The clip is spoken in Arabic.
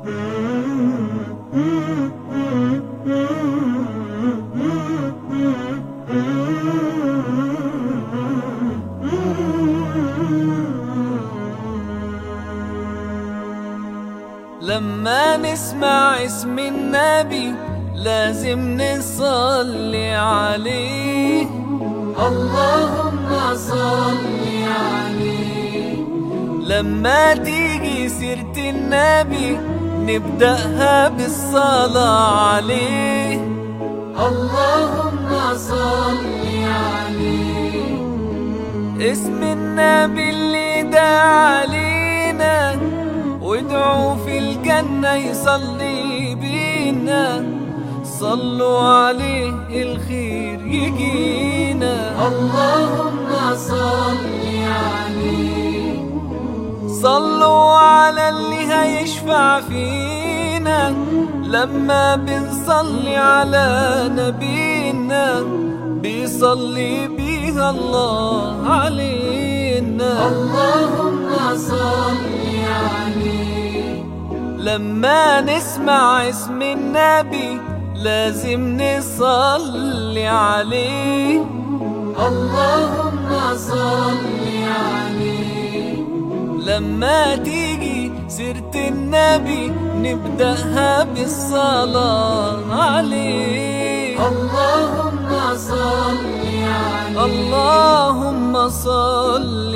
لما نسمع اسم النبي لازم نصلي عليه. اللهم صل عليه. لما تيجي سيرة النبي نبدأها بالصلاة عليه. اللهم صل عليه. اسم النبي اللي دعا علينا وادعوا في الجنة يصلي بينا. صلوا عليه الخير يجينا. اللهم صل عليه. صلوا على اللي هيشفع فينا. لما بنصلي على نبينا بيصلي بيها الله علينا. اللهم صل عليه. لما نسمع اسم النبي لازم نصلي عليه. اللهم صل عليه لما تيجي سيرة النبي نبدأها بالصلاة عليه اللهم صل عليه اللهم صل